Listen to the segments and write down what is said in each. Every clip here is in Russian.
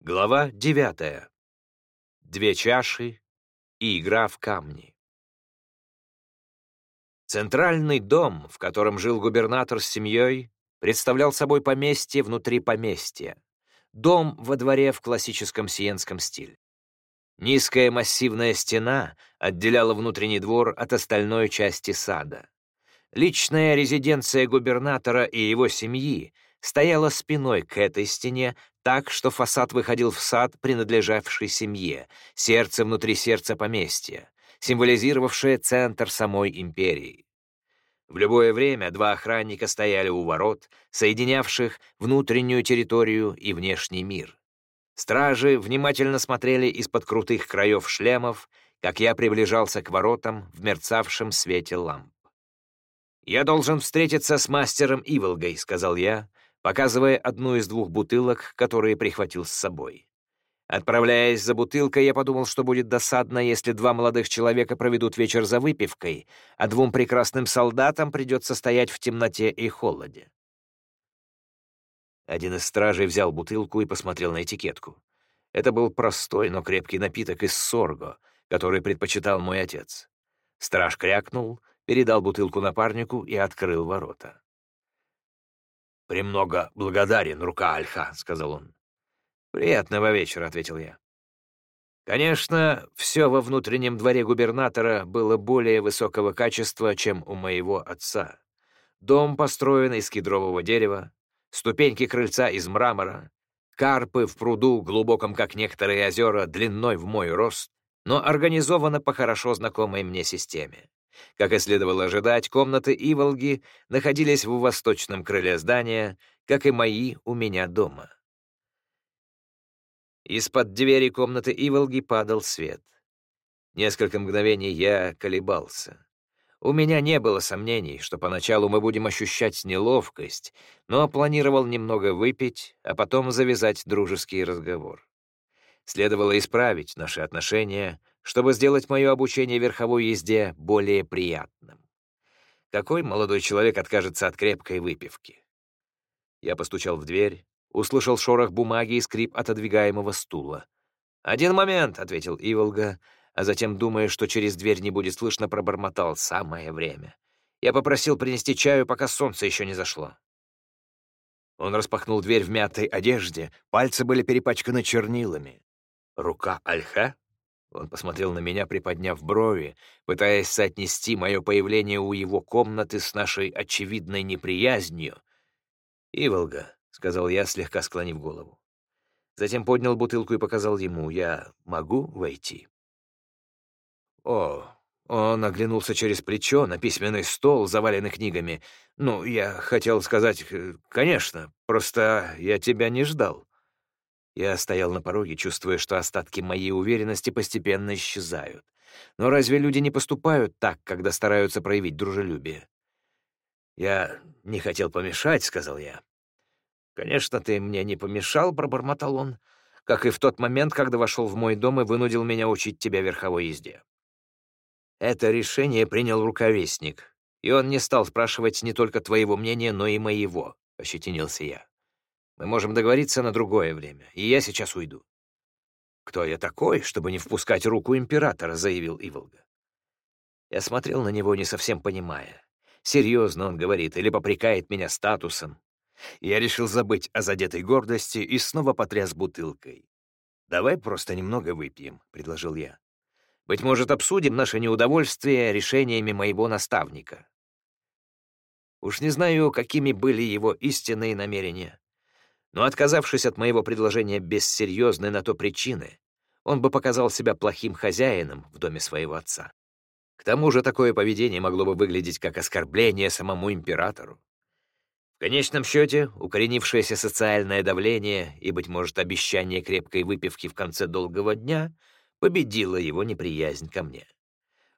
Глава девятая. Две чаши и игра в камни. Центральный дом, в котором жил губернатор с семьей, представлял собой поместье внутри поместья. Дом во дворе в классическом сиенском стиле. Низкая массивная стена отделяла внутренний двор от остальной части сада. Личная резиденция губернатора и его семьи стояла спиной к этой стене, так, что фасад выходил в сад, принадлежавший семье, сердце внутри сердца поместья, символизировавшее центр самой империи. В любое время два охранника стояли у ворот, соединявших внутреннюю территорию и внешний мир. Стражи внимательно смотрели из-под крутых краев шлемов, как я приближался к воротам в мерцавшем свете ламп. «Я должен встретиться с мастером Иволгой», — сказал я, показывая одну из двух бутылок, которые прихватил с собой. Отправляясь за бутылкой, я подумал, что будет досадно, если два молодых человека проведут вечер за выпивкой, а двум прекрасным солдатам придется стоять в темноте и холоде. Один из стражей взял бутылку и посмотрел на этикетку. Это был простой, но крепкий напиток из сорго, который предпочитал мой отец. Страж крякнул, передал бутылку напарнику и открыл ворота. «Премного благодарен, рука Альха», — сказал он. «Приятного вечера», — ответил я. Конечно, все во внутреннем дворе губернатора было более высокого качества, чем у моего отца. Дом построен из кедрового дерева, ступеньки крыльца из мрамора, карпы в пруду, глубоком, как некоторые озера, длиной в мой рост, но организовано по хорошо знакомой мне системе. Как и следовало ожидать, комнаты Иволги находились в восточном крыле здания, как и мои у меня дома. Из-под двери комнаты Иволги падал свет. Несколько мгновений я колебался. У меня не было сомнений, что поначалу мы будем ощущать неловкость, но планировал немного выпить, а потом завязать дружеский разговор. Следовало исправить наши отношения, чтобы сделать мое обучение верховой езде более приятным. Какой молодой человек откажется от крепкой выпивки? Я постучал в дверь, услышал шорох бумаги и скрип отодвигаемого стула. «Один момент», — ответил Иволга, а затем, думая, что через дверь не будет слышно, пробормотал «самое время». Я попросил принести чаю, пока солнце еще не зашло. Он распахнул дверь в мятой одежде, пальцы были перепачканы чернилами. Рука Альха? Он посмотрел на меня, приподняв брови, пытаясь соотнести мое появление у его комнаты с нашей очевидной неприязнью. «Иволга», — сказал я, слегка склонив голову. Затем поднял бутылку и показал ему. «Я могу войти?» «О!» Он оглянулся через плечо на письменный стол, заваленный книгами. «Ну, я хотел сказать, э, конечно, просто я тебя не ждал». Я стоял на пороге, чувствуя, что остатки моей уверенности постепенно исчезают. Но разве люди не поступают так, когда стараются проявить дружелюбие? «Я не хотел помешать», — сказал я. «Конечно, ты мне не помешал», — пробормотал он, «как и в тот момент, когда вошел в мой дом и вынудил меня учить тебя верховой езде». Это решение принял рукавестник, и он не стал спрашивать не только твоего мнения, но и моего, — ощетинился я. Мы можем договориться на другое время, и я сейчас уйду». «Кто я такой, чтобы не впускать руку императора?» — заявил Иволга. Я смотрел на него, не совсем понимая. Серьезно он говорит или попрекает меня статусом. Я решил забыть о задетой гордости и снова потряс бутылкой. «Давай просто немного выпьем», — предложил я. «Быть может, обсудим наше неудовольствие решениями моего наставника». Уж не знаю, какими были его истинные намерения. Но отказавшись от моего предложения без серьезной на то причины, он бы показал себя плохим хозяином в доме своего отца. К тому же такое поведение могло бы выглядеть как оскорбление самому императору. В конечном счете, укоренившееся социальное давление и, быть может, обещание крепкой выпивки в конце долгого дня победило его неприязнь ко мне.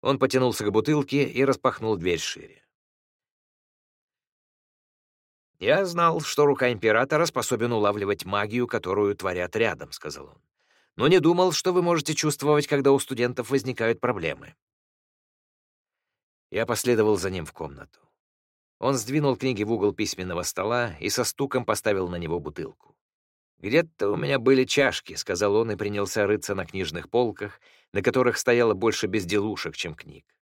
Он потянулся к бутылке и распахнул дверь шире. «Я знал, что рука императора способен улавливать магию, которую творят рядом», — сказал он. «Но не думал, что вы можете чувствовать, когда у студентов возникают проблемы». Я последовал за ним в комнату. Он сдвинул книги в угол письменного стола и со стуком поставил на него бутылку. «Где-то у меня были чашки», — сказал он и принялся рыться на книжных полках, на которых стояло больше безделушек, чем книг.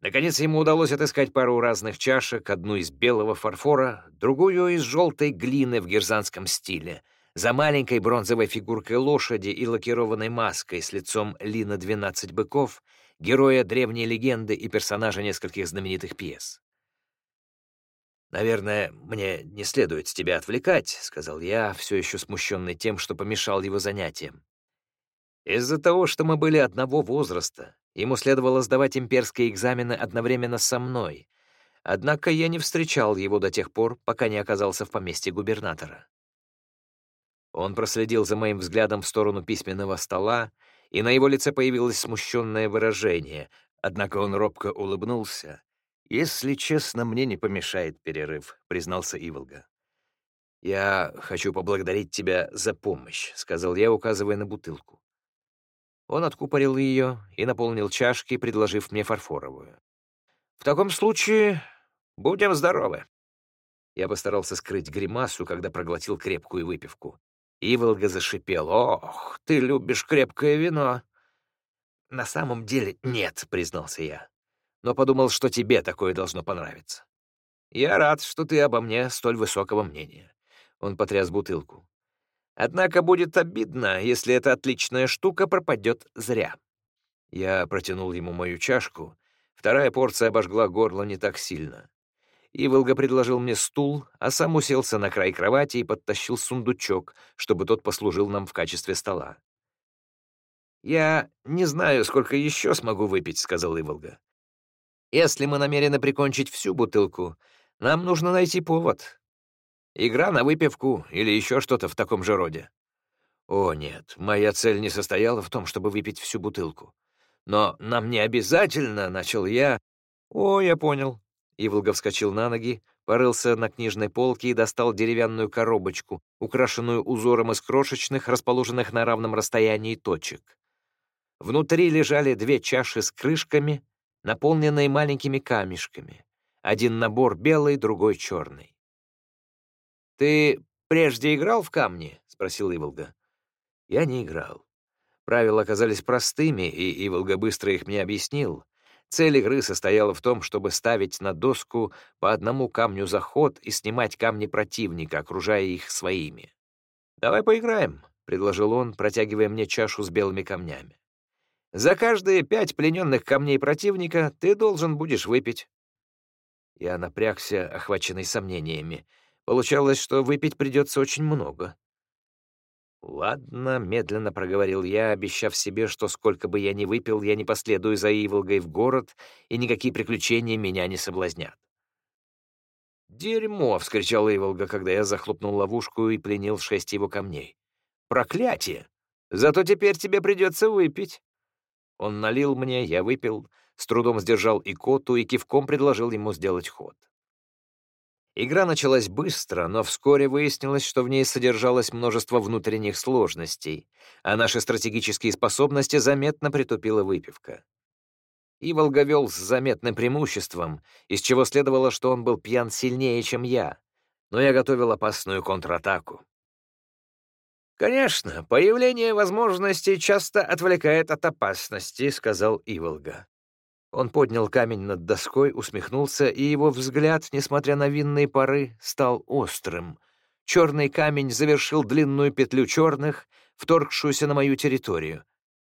Наконец ему удалось отыскать пару разных чашек, одну из белого фарфора, другую из желтой глины в герзанском стиле, за маленькой бронзовой фигуркой лошади и лакированной маской с лицом Лина «12 быков», героя древней легенды и персонажа нескольких знаменитых пьес. «Наверное, мне не следует тебя отвлекать», — сказал я, все еще смущенный тем, что помешал его занятиям. Из-за того, что мы были одного возраста, ему следовало сдавать имперские экзамены одновременно со мной, однако я не встречал его до тех пор, пока не оказался в поместье губернатора. Он проследил за моим взглядом в сторону письменного стола, и на его лице появилось смущенное выражение, однако он робко улыбнулся. «Если честно, мне не помешает перерыв», — признался Иволга. «Я хочу поблагодарить тебя за помощь», — сказал я, указывая на бутылку. Он откупорил ее и наполнил чашки, предложив мне фарфоровую. «В таком случае будем здоровы». Я постарался скрыть гримасу, когда проглотил крепкую выпивку. Иволга зашипел. «Ох, ты любишь крепкое вино!» «На самом деле нет», — признался я. «Но подумал, что тебе такое должно понравиться». «Я рад, что ты обо мне столь высокого мнения». Он потряс бутылку. Однако будет обидно, если эта отличная штука пропадет зря. Я протянул ему мою чашку. Вторая порция обожгла горло не так сильно. Иволга предложил мне стул, а сам уселся на край кровати и подтащил сундучок, чтобы тот послужил нам в качестве стола. «Я не знаю, сколько еще смогу выпить», — сказал Иволга. «Если мы намерены прикончить всю бутылку, нам нужно найти повод. Игра на выпивку или еще что-то в таком же роде. О, нет, моя цель не состояла в том, чтобы выпить всю бутылку. Но нам не обязательно, — начал я. О, я понял. Иволга вскочил на ноги, порылся на книжной полке и достал деревянную коробочку, украшенную узором из крошечных, расположенных на равном расстоянии точек. Внутри лежали две чаши с крышками, наполненные маленькими камешками. Один набор белый, другой черный. «Ты прежде играл в камни?» — спросил Иволга. Я не играл. Правила оказались простыми, и Иволга быстро их мне объяснил. Цель игры состояла в том, чтобы ставить на доску по одному камню за ход и снимать камни противника, окружая их своими. «Давай поиграем», — предложил он, протягивая мне чашу с белыми камнями. «За каждые пять плененных камней противника ты должен будешь выпить». Я напрягся, охваченный сомнениями. Получалось, что выпить придется очень много. «Ладно», — медленно проговорил я, обещав себе, что сколько бы я ни выпил, я не последую за Иволгой в город, и никакие приключения меня не соблазнят. «Дерьмо!» — вскричал Иволга, когда я захлопнул ловушку и пленил шесть его камней. «Проклятие! Зато теперь тебе придется выпить!» Он налил мне, я выпил, с трудом сдержал икоту и кивком предложил ему сделать ход. Игра началась быстро, но вскоре выяснилось, что в ней содержалось множество внутренних сложностей, а наши стратегические способности заметно притупила выпивка. Иволга вел с заметным преимуществом, из чего следовало, что он был пьян сильнее, чем я, но я готовил опасную контратаку. «Конечно, появление возможностей часто отвлекает от опасности», — сказал Иволга. Он поднял камень над доской, усмехнулся, и его взгляд, несмотря на винные пары, стал острым. Черный камень завершил длинную петлю черных, вторгшуюся на мою территорию.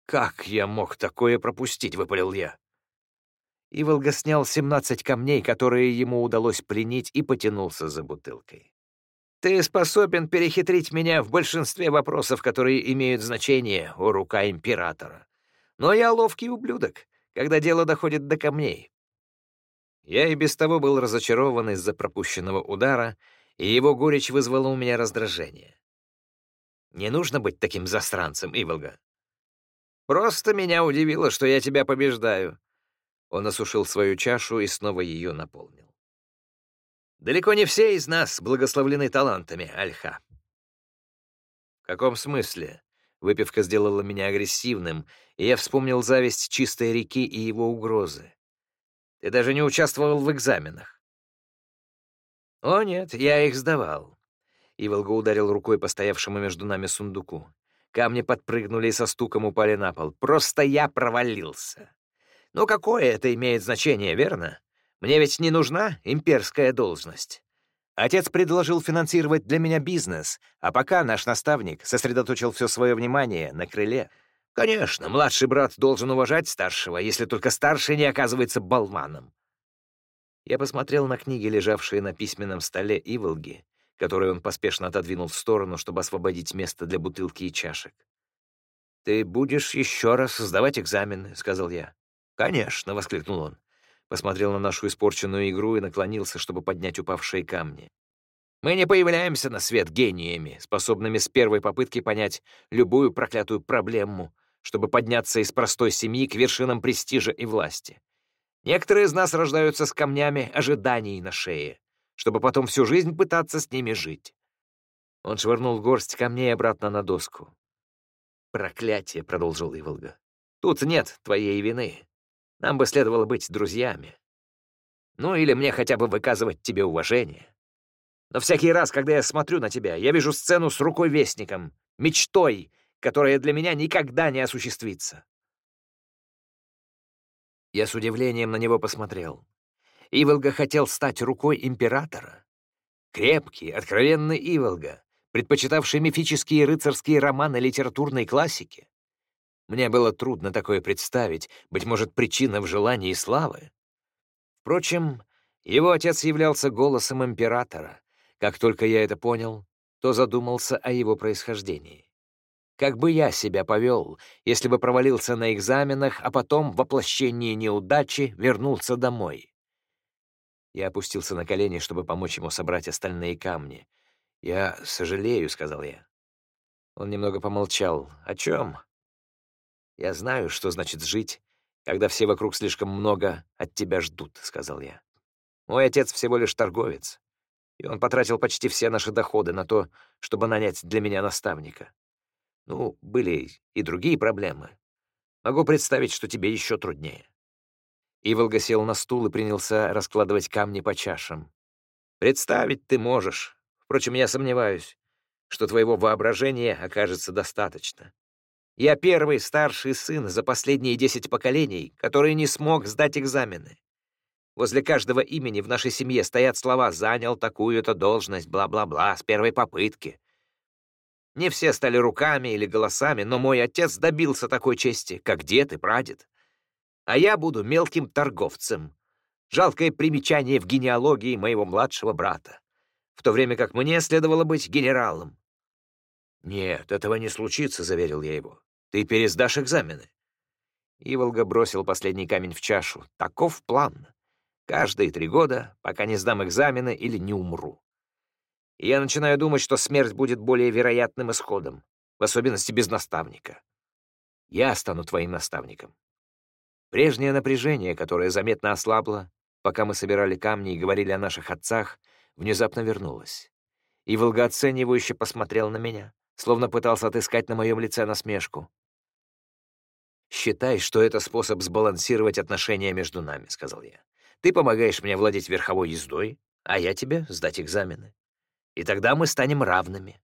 «Как я мог такое пропустить?» — выпалил я. Иволга снял семнадцать камней, которые ему удалось пленить, и потянулся за бутылкой. «Ты способен перехитрить меня в большинстве вопросов, которые имеют значение, о рука императора. Но я ловкий ублюдок когда дело доходит до камней. Я и без того был разочарован из-за пропущенного удара, и его горечь вызвала у меня раздражение. Не нужно быть таким застранцем, Иволга. Просто меня удивило, что я тебя побеждаю. Он осушил свою чашу и снова ее наполнил. Далеко не все из нас благословлены талантами, Альха. В каком смысле? Выпивка сделала меня агрессивным, и я вспомнил зависть чистой реки и его угрозы. Ты даже не участвовал в экзаменах. О нет, я их сдавал. Иволга ударил рукой по стоявшему между нами сундуку. Камни подпрыгнули и со стуком упали на пол. Просто я провалился. Ну какое это имеет значение, верно? Мне ведь не нужна имперская должность. Отец предложил финансировать для меня бизнес, а пока наш наставник сосредоточил все свое внимание на крыле. Конечно, младший брат должен уважать старшего, если только старший не оказывается болваном. Я посмотрел на книги, лежавшие на письменном столе Иволги, которые он поспешно отодвинул в сторону, чтобы освободить место для бутылки и чашек. «Ты будешь еще раз сдавать экзамены», — сказал я. «Конечно», — воскликнул он посмотрел на нашу испорченную игру и наклонился, чтобы поднять упавшие камни. Мы не появляемся на свет гениями, способными с первой попытки понять любую проклятую проблему, чтобы подняться из простой семьи к вершинам престижа и власти. Некоторые из нас рождаются с камнями ожиданий на шее, чтобы потом всю жизнь пытаться с ними жить. Он швырнул горсть камней обратно на доску. «Проклятие!» — продолжил Иволга. «Тут нет твоей вины. Нам бы следовало быть друзьями. Ну или мне хотя бы выказывать тебе уважение. Но всякий раз, когда я смотрю на тебя, я вижу сцену с рукой-вестником, мечтой, которая для меня никогда не осуществится. Я с удивлением на него посмотрел. Иволга хотел стать рукой императора. Крепкий, откровенный Иволга, предпочитавший мифические рыцарские романы литературной классики. Мне было трудно такое представить, быть может, причина в желании славы. Впрочем, его отец являлся голосом императора. Как только я это понял, то задумался о его происхождении. Как бы я себя повел, если бы провалился на экзаменах, а потом в воплощении неудачи вернулся домой? Я опустился на колени, чтобы помочь ему собрать остальные камни. «Я сожалею», — сказал я. Он немного помолчал. «О чем?» «Я знаю, что значит жить, когда все вокруг слишком много от тебя ждут», — сказал я. «Мой отец всего лишь торговец, и он потратил почти все наши доходы на то, чтобы нанять для меня наставника. Ну, были и другие проблемы. Могу представить, что тебе еще труднее». Иволга сел на стул и принялся раскладывать камни по чашам. «Представить ты можешь. Впрочем, я сомневаюсь, что твоего воображения окажется достаточно. Я первый старший сын за последние десять поколений, который не смог сдать экзамены. Возле каждого имени в нашей семье стоят слова «занял такую-то должность», бла-бла-бла, с первой попытки. Не все стали руками или голосами, но мой отец добился такой чести, как дед и прадед. А я буду мелким торговцем. Жалкое примечание в генеалогии моего младшего брата. В то время как мне следовало быть генералом. «Нет, этого не случится», — заверил я его. Ты пересдашь экзамены». Иволга бросил последний камень в чашу. Таков план. Каждые три года, пока не сдам экзамены или не умру. Я начинаю думать, что смерть будет более вероятным исходом, в особенности без наставника. Я стану твоим наставником. Прежнее напряжение, которое заметно ослабло, пока мы собирали камни и говорили о наших отцах, внезапно вернулось. И волгооценивающе посмотрел на меня, словно пытался отыскать на моем лице насмешку. «Считай, что это способ сбалансировать отношения между нами», — сказал я. «Ты помогаешь мне владеть верховой ездой, а я тебе сдать экзамены. И тогда мы станем равными».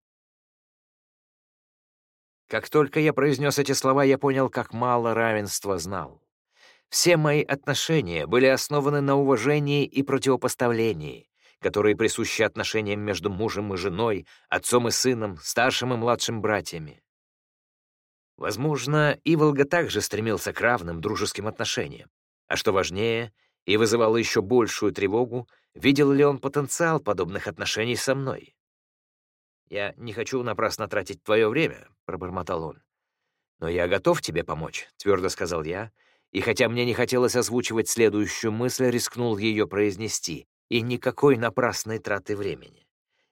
Как только я произнес эти слова, я понял, как мало равенства знал. Все мои отношения были основаны на уважении и противопоставлении, которые присущи отношениям между мужем и женой, отцом и сыном, старшим и младшим братьями. Возможно, Иволга также стремился к равным дружеским отношениям. А что важнее, и вызывало еще большую тревогу, видел ли он потенциал подобных отношений со мной. «Я не хочу напрасно тратить твое время», — пробормотал он. «Но я готов тебе помочь», — твердо сказал я, и хотя мне не хотелось озвучивать следующую мысль, рискнул ее произнести, и никакой напрасной траты времени.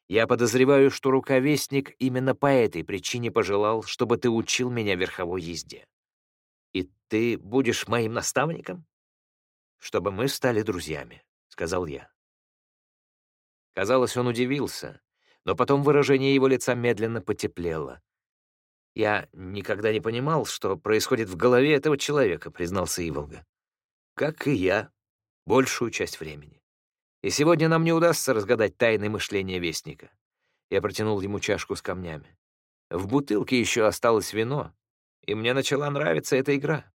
Я подозреваю, что рукавестник именно по этой причине пожелал, чтобы ты учил меня верховой езде. И ты будешь моим наставником? Чтобы мы стали друзьями, — сказал я. Казалось, он удивился, но потом выражение его лица медленно потеплело. «Я никогда не понимал, что происходит в голове этого человека», — признался Иволга. «Как и я, большую часть времени. И сегодня нам не удастся разгадать тайны мышления Вестника. Я протянул ему чашку с камнями. В бутылке еще осталось вино, и мне начала нравиться эта игра.